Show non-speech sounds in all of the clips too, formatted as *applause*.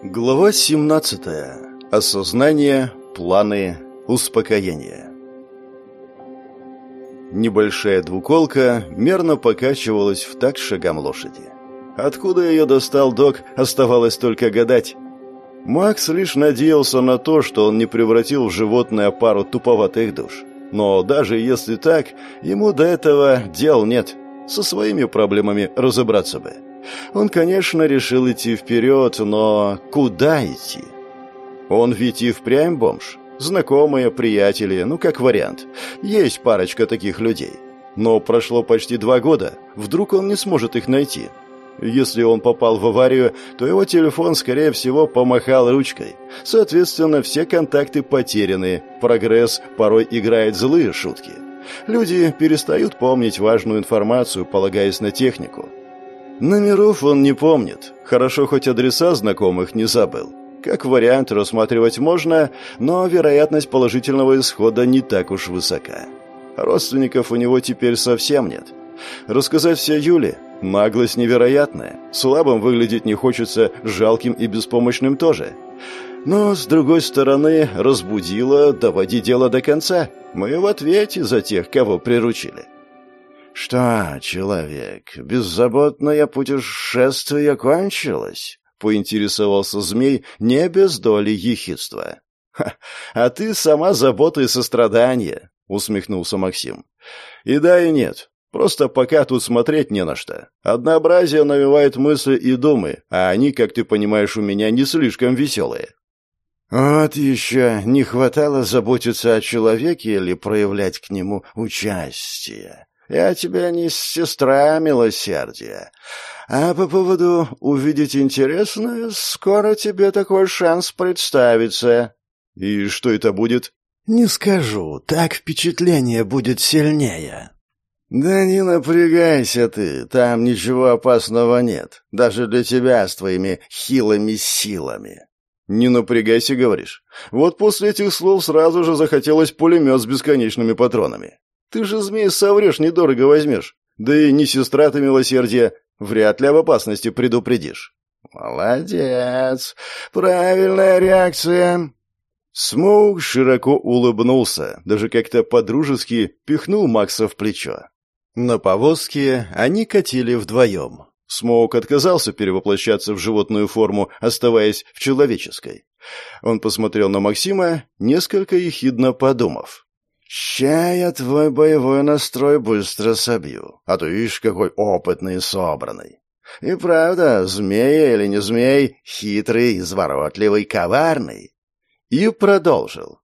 Глава 17. Осознание, планы, успокоение. Небольшая двуколка мерно покачивалась в такт шагам лошади. Откуда ее достал док, оставалось только гадать. Макс лишь надеялся на то, что он не превратил в животное пару туповатых душ. Но даже если так, ему до этого дел нет. Со своими проблемами разобраться бы. Он, конечно, решил идти вперед, но куда идти? Он ведь и впрямь бомж. Знакомые, приятели, ну как вариант. Есть парочка таких людей. Но прошло почти два года. Вдруг он не сможет их найти. Если он попал в аварию, то его телефон, скорее всего, помахал ручкой. Соответственно, все контакты потеряны. Прогресс порой играет злые шутки. Люди перестают помнить важную информацию, полагаясь на технику. Номеров он не помнит. Хорошо, хоть адреса знакомых не забыл. Как вариант рассматривать можно, но вероятность положительного исхода не так уж высока. Родственников у него теперь совсем нет. Рассказать все Юле – наглость невероятная. Слабым выглядеть не хочется, жалким и беспомощным тоже. Но, с другой стороны, разбудила доводи дело до конца. Мы в ответе за тех, кого приручили. «Что, человек, беззаботное путешествие кончилось?» — поинтересовался змей не без доли ехидства. «А ты сама забота и сострадание», — усмехнулся Максим. «И да, и нет. Просто пока тут смотреть не на что. Однообразие навевает мысли и думы, а они, как ты понимаешь, у меня не слишком веселые». «Вот еще не хватало заботиться о человеке или проявлять к нему участие», я тебе не сестра милосердия. А по поводу увидеть интересное, скоро тебе такой шанс представится. И что это будет? Не скажу, так впечатление будет сильнее. Да не напрягайся ты, там ничего опасного нет, даже для тебя с твоими хилыми силами. Не напрягайся, говоришь. Вот после этих слов сразу же захотелось пулемет с бесконечными патронами. Ты же, змей, соврешь, недорого возьмешь. Да и не сестра ты милосердия, вряд ли об опасности предупредишь. Молодец. Правильная реакция. Смоук широко улыбнулся, даже как-то подружески пихнул Макса в плечо. На повозке они катили вдвоем. Смоук отказался перевоплощаться в животную форму, оставаясь в человеческой. Он посмотрел на Максима, несколько ехидно подумав. «Ща я твой боевой настрой быстро собью, а то видишь, какой опытный и собранный. И правда, змея или не змей, хитрый, изворотливый, коварный». И продолжил.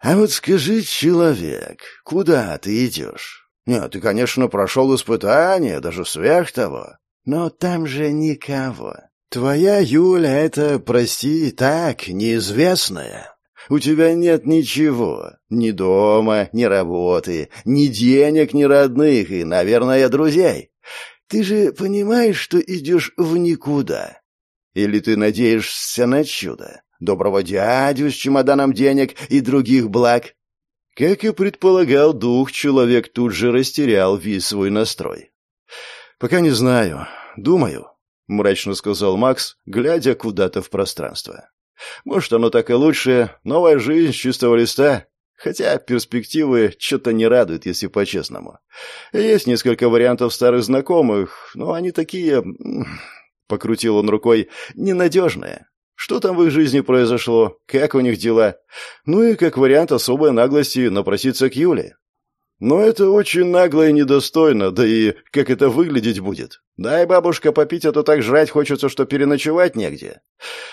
«А вот скажи, человек, куда ты идешь? Нет, ты, конечно, прошел испытание, даже сверх того, но там же никого. Твоя Юля — это, прости, так, неизвестная». У тебя нет ничего. Ни дома, ни работы, ни денег, ни родных и, наверное, друзей. Ты же понимаешь, что идешь в никуда? Или ты надеешься на чудо? Доброго дядю с чемоданом денег и других благ? Как и предполагал дух, человек тут же растерял весь свой настрой. «Пока не знаю. Думаю», — мрачно сказал Макс, глядя куда-то в пространство. Может, оно так и лучше. Новая жизнь с чистого листа. Хотя перспективы что-то не радуют, если по-честному. Есть несколько вариантов старых знакомых, но они такие... Покрутил он рукой. Ненадежные. Что там в их жизни произошло? Как у них дела? Ну и как вариант особой наглости напроситься к Юле. Но это очень нагло и недостойно, да и как это выглядеть будет. Дай, бабушка, попить, а то так жрать хочется, что переночевать негде.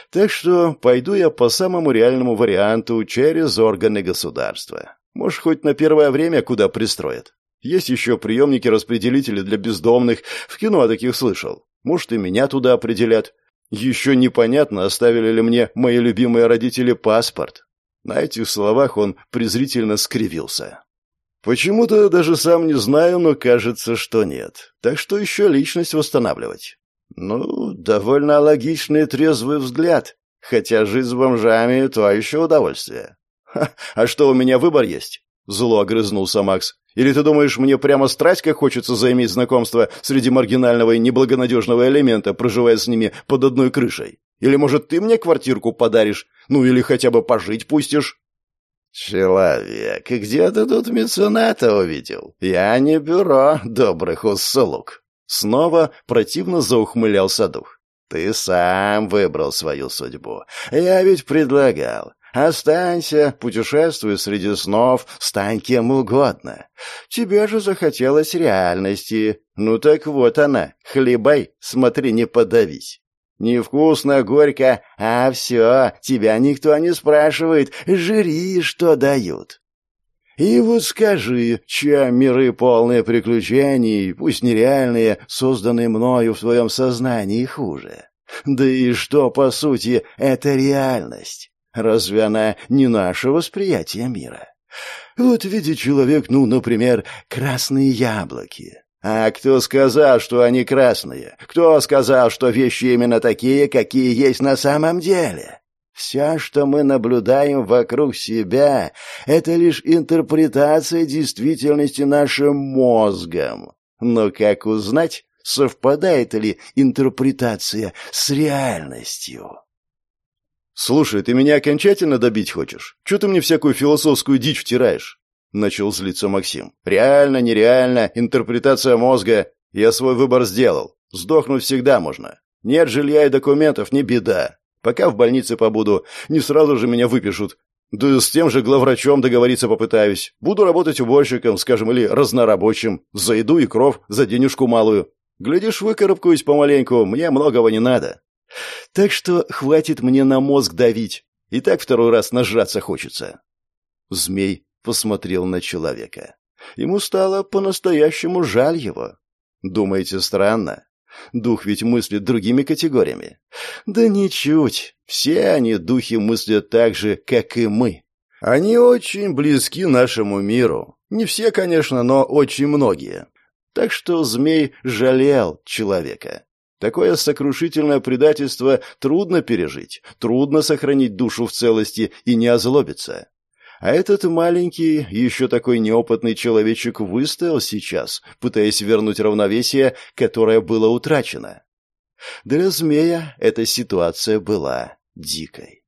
Так что пойду я по самому реальному варианту через органы государства. Может, хоть на первое время куда пристроят. Есть еще приемники-распределители для бездомных. В кино о таких слышал. Может, и меня туда определят. Еще непонятно, оставили ли мне мои любимые родители паспорт. На этих словах он презрительно скривился. Почему-то даже сам не знаю, но кажется, что нет. Так что еще личность восстанавливать. Ну, довольно логичный трезвый взгляд. Хотя жить с бомжами — то еще удовольствие. Ха, а что, у меня выбор есть? Зло огрызнулся Макс. Или ты думаешь, мне прямо страсть как хочется заиметь знакомство среди маргинального и неблагонадежного элемента, проживая с ними под одной крышей? Или, может, ты мне квартирку подаришь? Ну, или хотя бы пожить пустишь?» «Человек, где ты тут мецената увидел? Я не бюро добрых услуг». Снова противно заухмылялся дух. «Ты сам выбрал свою судьбу. Я ведь предлагал. Останься, путешествуй среди снов, стань кем угодно. Тебе же захотелось реальности. Ну так вот она, хлебай, смотри, не подавись. Невкусно, горько, а все, тебя никто не спрашивает, жри, что дают. И вот скажи, чем миры полные приключений, пусть нереальные, созданные мною в своем сознании, хуже? Да и что, по сути, это реальность? Разве она не наше восприятие мира? Вот видит человек, ну, например, красные яблоки. А кто сказал, что они красные? Кто сказал, что вещи именно такие, какие есть на самом деле? Все, что мы наблюдаем вокруг себя, это лишь интерпретация действительности нашим мозгом. Но как узнать, совпадает ли интерпретация с реальностью? «Слушай, ты меня окончательно добить хочешь? Чего ты мне всякую философскую дичь втираешь?» Начал злиться Максим. «Реально, нереально, интерпретация мозга. Я свой выбор сделал. Сдохнуть всегда можно. Нет жилья и документов, не беда. Пока в больнице побуду, не сразу же меня выпишут. Да с тем же главврачом договориться попытаюсь. Буду работать уборщиком, скажем, или разнорабочим. За еду и кров, за денежку малую. Глядишь, выкарабкаюсь помаленьку, мне многого не надо. Так что хватит мне на мозг давить. И так второй раз нажраться хочется. Змей посмотрел на человека. Ему стало по-настоящему жаль его. Думаете, странно? Дух ведь мыслит другими категориями. Да ничуть. Все они, духи, мыслят так же, как и мы. Они очень близки нашему миру. Не все, конечно, но очень многие. Так что змей жалел человека. Такое сокрушительное предательство трудно пережить, трудно сохранить душу в целости и не озлобиться. А этот маленький, еще такой неопытный человечек выстоял сейчас, пытаясь вернуть равновесие, которое было утрачено. Для змея эта ситуация была дикой.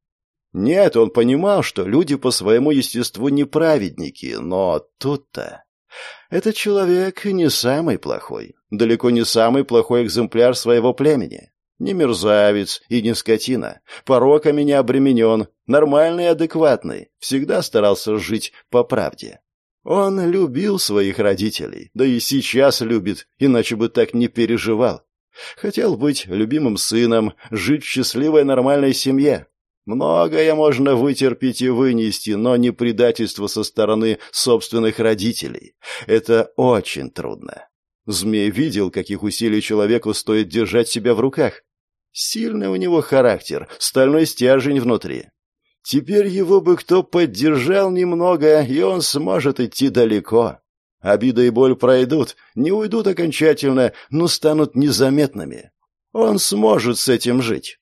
Нет, он понимал, что люди по своему естеству не праведники, но тут-то... Этот человек не самый плохой, далеко не самый плохой экземпляр своего племени. Не мерзавец и не скотина. Пороками не обременен. Нормальный и адекватный. Всегда старался жить по правде. Он любил своих родителей. Да и сейчас любит, иначе бы так не переживал. Хотел быть любимым сыном, жить в счастливой нормальной семье. Многое можно вытерпеть и вынести, но не предательство со стороны собственных родителей. Это очень трудно. Змей видел, каких усилий человеку стоит держать себя в руках. Сильный у него характер, стальной стержень внутри. Теперь его бы кто поддержал немного, и он сможет идти далеко. Обида и боль пройдут, не уйдут окончательно, но станут незаметными. Он сможет с этим жить.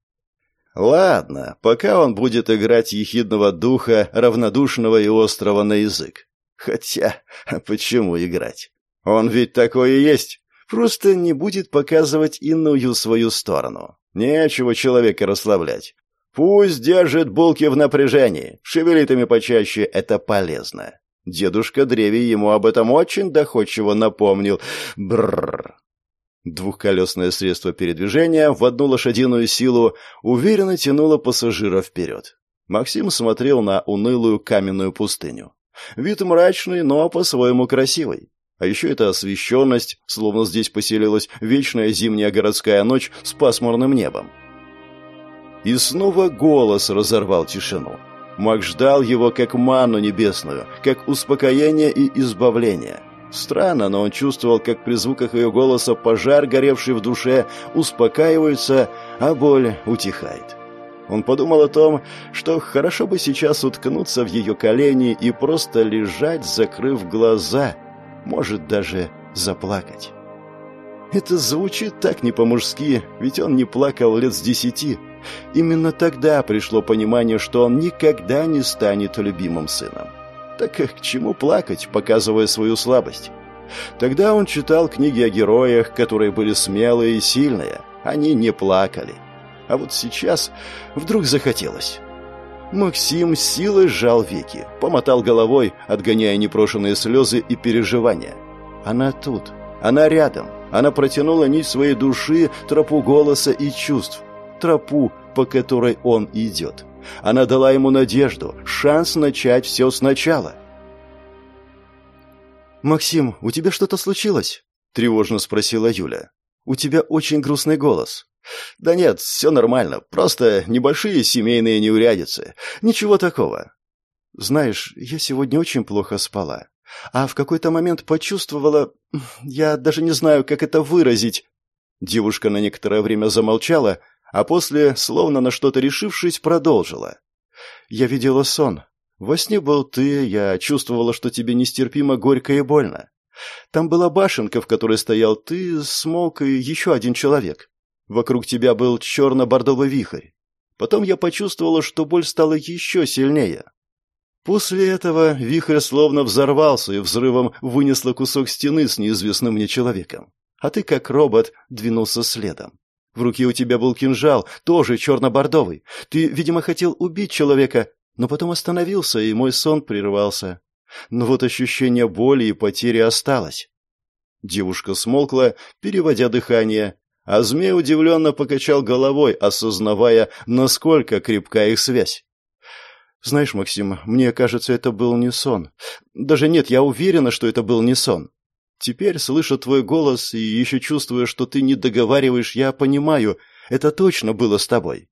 Ладно, пока он будет играть ехидного духа, равнодушного и острого на язык. Хотя, почему играть? Он ведь такой и есть. Просто не будет показывать иную свою сторону. Нечего человека расслаблять. Пусть держит булки в напряжении, шевелит ими почаще, это полезно. Дедушка Древи ему об этом очень доходчиво напомнил. Бррр. Двухколесное средство передвижения в одну лошадиную силу уверенно тянуло пассажира вперед. Максим смотрел на унылую каменную пустыню. Вид мрачный, но по-своему красивый. А еще это освещенность, словно здесь поселилась вечная зимняя городская ночь с пасмурным небом. И снова голос разорвал тишину. Маг ждал его как манну небесную, как успокоение и избавление. Странно, но он чувствовал, как при звуках ее голоса пожар, горевший в душе, успокаивается, а боль утихает. Он подумал о том, что хорошо бы сейчас уткнуться в ее колени и просто лежать, закрыв глаза – может даже заплакать. Это звучит так не по-мужски, ведь он не плакал лет с десяти. Именно тогда пришло понимание, что он никогда не станет любимым сыном. Так к чему плакать, показывая свою слабость? Тогда он читал книги о героях, которые были смелые и сильные. Они не плакали. А вот сейчас вдруг захотелось. Максим силой сжал веки, помотал головой, отгоняя непрошенные слезы и переживания. Она тут, она рядом, она протянула нить своей души, тропу голоса и чувств, тропу, по которой он идет. Она дала ему надежду, шанс начать все сначала. «Максим, у тебя что-то случилось?» – тревожно спросила Юля. «У тебя очень грустный голос». «Да нет, все нормально, просто небольшие семейные неурядицы. Ничего такого». «Знаешь, я сегодня очень плохо спала, а в какой-то момент почувствовала... *clears throat* Я даже не знаю, как это выразить». Девушка на некоторое время замолчала, а после, словно на что-то решившись, продолжила. «Я видела сон. Во сне был ты, я чувствовала, что тебе нестерпимо горько и больно. Там была башенка, в которой стоял ты, Смок и еще один человек. Вокруг тебя был черно-бордовый вихрь. Потом я почувствовала, что боль стала еще сильнее. После этого вихрь словно взорвался и взрывом вынесло кусок стены с неизвестным мне человеком. А ты, как робот, двинулся следом. В руке у тебя был кинжал, тоже черно-бордовый. Ты, видимо, хотел убить человека, но потом остановился, и мой сон прервался. Но вот ощущение боли и потери осталось. Девушка смолкла, переводя дыхание, а змей удивленно покачал головой, осознавая, насколько крепка их связь. «Знаешь, Максим, мне кажется, это был не сон. Даже нет, я уверена, что это был не сон. Теперь, слыша твой голос и еще чувствуя, что ты не договариваешь, я понимаю, это точно было с тобой.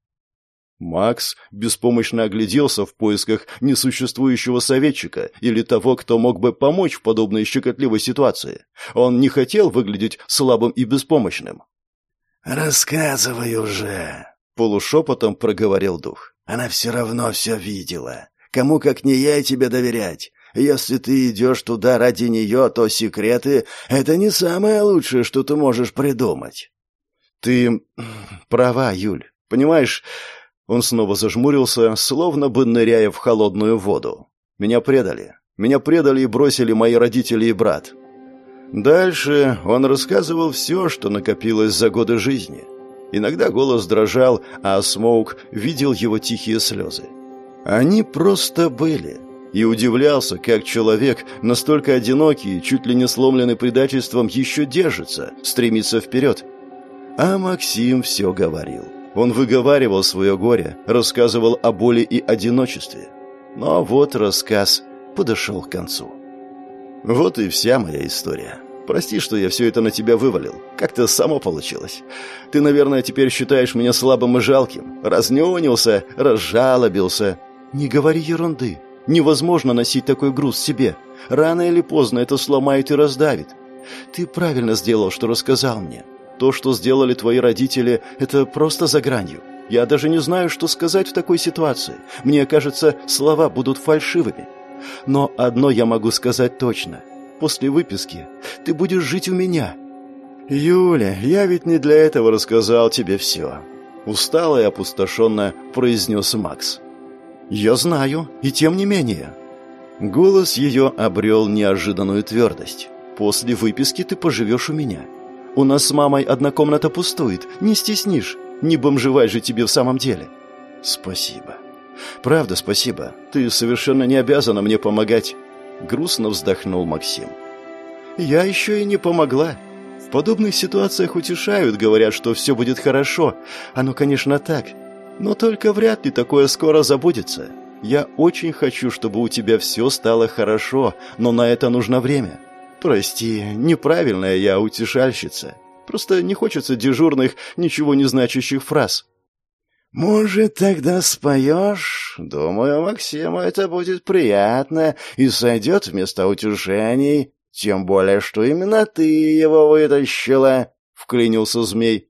Макс беспомощно огляделся в поисках несуществующего советчика или того, кто мог бы помочь в подобной щекотливой ситуации. Он не хотел выглядеть слабым и беспомощным. «Рассказывай уже!» — полушепотом проговорил дух. «Она все равно все видела. Кому, как не я, тебе доверять? Если ты идешь туда ради нее, то секреты — это не самое лучшее, что ты можешь придумать». «Ты *clears throat* права, Юль. Понимаешь, он снова зажмурился, словно бы ныряя в холодную воду. «Меня предали. Меня предали и бросили мои родители и брат». Дальше он рассказывал все, что накопилось за годы жизни. Иногда голос дрожал, а Смоук видел его тихие слезы. Они просто были и удивлялся, как человек, настолько одинокий, чуть ли не сломленный предательством, еще держится, стремится вперед. А Максим все говорил. Он выговаривал свое горе, рассказывал о боли и одиночестве. Но вот рассказ подошел к концу. Вот и вся моя история. Прости, что я все это на тебя вывалил. Как-то само получилось. Ты, наверное, теперь считаешь меня слабым и жалким. Разнюнился, разжалобился. Не говори ерунды. Невозможно носить такой груз себе. Рано или поздно это сломает и раздавит. Ты правильно сделал, что рассказал мне. То, что сделали твои родители, это просто за гранью. Я даже не знаю, что сказать в такой ситуации. Мне кажется, слова будут фальшивыми. Но одно я могу сказать точно. После выписки ты будешь жить у меня. Юля, я ведь не для этого рассказал тебе все. Устало и опустошенно произнес Макс. Я знаю, и тем не менее. Голос ее обрел неожиданную твердость. После выписки ты поживешь у меня. У нас с мамой одна комната пустует, не стеснишь. Не бомжевать же тебе в самом деле. Спасибо. Правда, спасибо. Ты совершенно не обязана мне помогать. Грустно вздохнул Максим. Я еще и не помогла. В подобных ситуациях утешают, говорят, что все будет хорошо. Оно, конечно, так. Но только вряд ли такое скоро забудется. Я очень хочу, чтобы у тебя все стало хорошо, но на это нужно время. «Прости, неправильная я утешальщица. Просто не хочется дежурных, ничего не значащих фраз». «Может, тогда споешь? Думаю, Максиму это будет приятно и сойдет вместо утешений. Тем более, что именно ты его вытащила», — вклинился змей.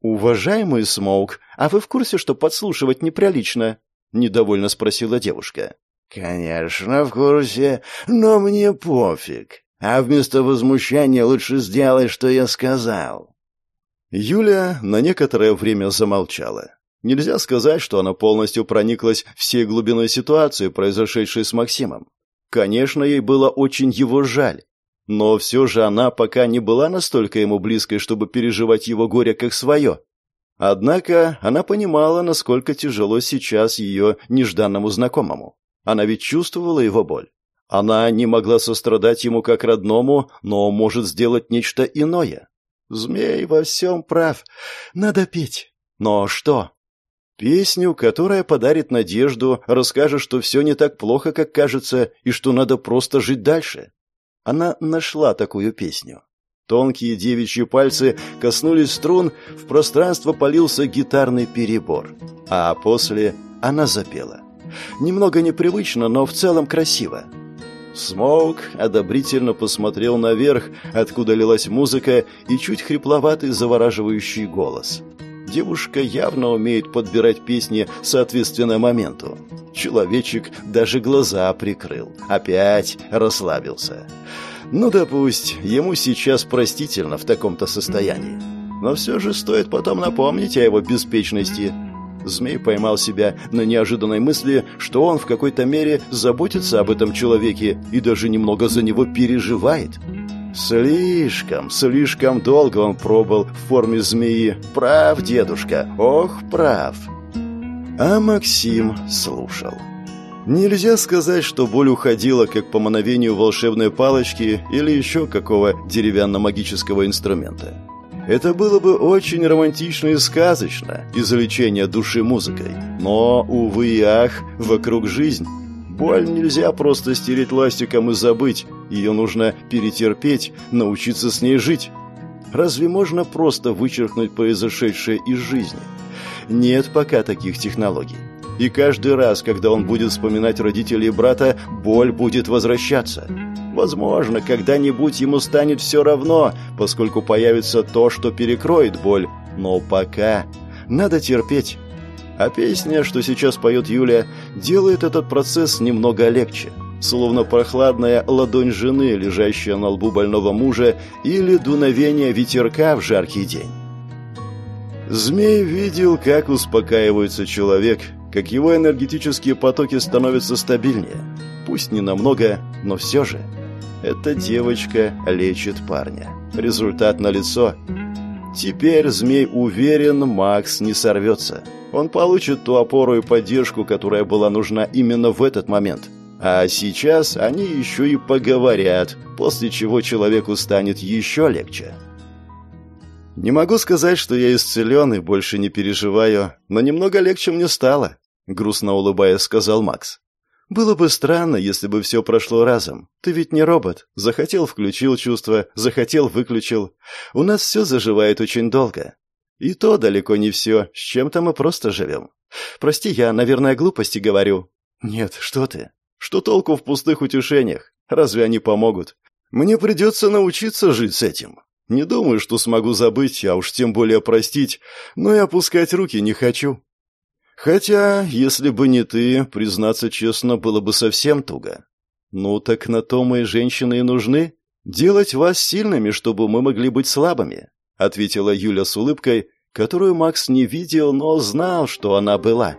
«Уважаемый Смоук, а вы в курсе, что подслушивать неприлично?» — недовольно спросила девушка. «Конечно, в курсе, но мне пофиг. А вместо возмущения лучше сделай, что я сказал». Юля на некоторое время замолчала. Нельзя сказать, что она полностью прониклась всей глубиной ситуации, произошедшей с Максимом. Конечно, ей было очень его жаль, но все же она пока не была настолько ему близкой, чтобы переживать его горе как свое. Однако она понимала, насколько тяжело сейчас ее нежданному знакомому. Она ведь чувствовала его боль. Она не могла сострадать ему как родному, но может сделать нечто иное. Змей во всем прав. Надо петь. Но что? Песню, которая подарит надежду, расскажет, что все не так плохо, как кажется, и что надо просто жить дальше. Она нашла такую песню. Тонкие девичьи пальцы коснулись струн, в пространство полился гитарный перебор. А после она запела. Немного непривычно, но в целом красиво. Смоук одобрительно посмотрел наверх, откуда лилась музыка и чуть хрипловатый завораживающий голос. Девушка явно умеет подбирать песни соответственно моменту. Человечек даже глаза прикрыл. Опять расслабился. Ну да пусть, ему сейчас простительно в таком-то состоянии. Но все же стоит потом напомнить о его беспечности. Змей поймал себя на неожиданной мысли, что он в какой-то мере заботится об этом человеке и даже немного за него переживает. Слишком, слишком долго он пробыл в форме змеи. Прав, дедушка, ох, прав. А Максим слушал. Нельзя сказать, что боль уходила как по мановению волшебной палочки или еще какого деревянно-магического инструмента. Это было бы очень романтично и сказочно, излечение души музыкой. Но, увы и ах, вокруг жизнь. Боль нельзя просто стереть ластиком и забыть. Ее нужно перетерпеть, научиться с ней жить. Разве можно просто вычеркнуть произошедшее из жизни? Нет пока таких технологий. И каждый раз, когда он будет вспоминать родителей брата, боль будет возвращаться. Возможно, когда-нибудь ему станет все равно, поскольку появится то, что перекроет боль. Но пока надо терпеть. А песня, что сейчас поет Юля, делает этот процесс немного легче. Словно прохладная ладонь жены, лежащая на лбу больного мужа, или дуновение ветерка в жаркий день. Змей видел, как успокаивается человек, как его энергетические потоки становятся стабильнее. Пусть не намного, но все же. Эта девочка лечит парня. Результат налицо. Теперь змей уверен, Макс не сорвется. Он получит ту опору и поддержку, которая была нужна именно в этот момент. А сейчас они еще и поговорят, после чего человеку станет еще легче. Не могу сказать, что я исцелен и больше не переживаю, но немного легче мне стало, грустно улыбаясь, сказал Макс. Было бы странно, если бы все прошло разом. Ты ведь не робот. Захотел – включил чувства, захотел – выключил. У нас все заживает очень долго. И то далеко не все, с чем-то мы просто живем. Прости, я, наверное, глупости говорю. Нет, что ты. Что толку в пустых утешениях? Разве они помогут? Мне придется научиться жить с этим. Не думаю, что смогу забыть, а уж тем более простить, но и опускать руки не хочу. Хотя, если бы не ты, признаться честно, было бы совсем туго. Ну так на то мы женщины и нужны. Делать вас сильными, чтобы мы могли быть слабыми, ответила Юля с улыбкой, которую Макс не видел, но знал, что она была.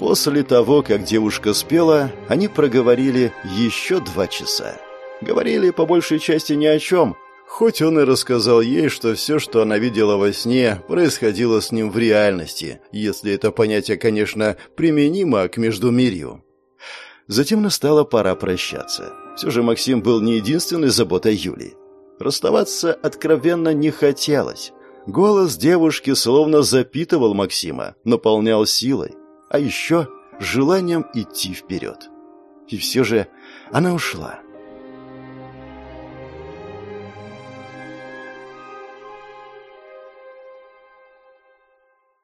После того, как девушка спела, они проговорили еще два часа. Говорили по большей части ни о чем, Хоть он и рассказал ей, что все, что она видела во сне, происходило с ним в реальности, если это понятие, конечно, применимо к междумирью. Затем настала пора прощаться. Все же Максим был не единственной заботой Юли. Расставаться откровенно не хотелось. Голос девушки словно запитывал Максима, наполнял силой, а еще желанием идти вперед. И все же она ушла.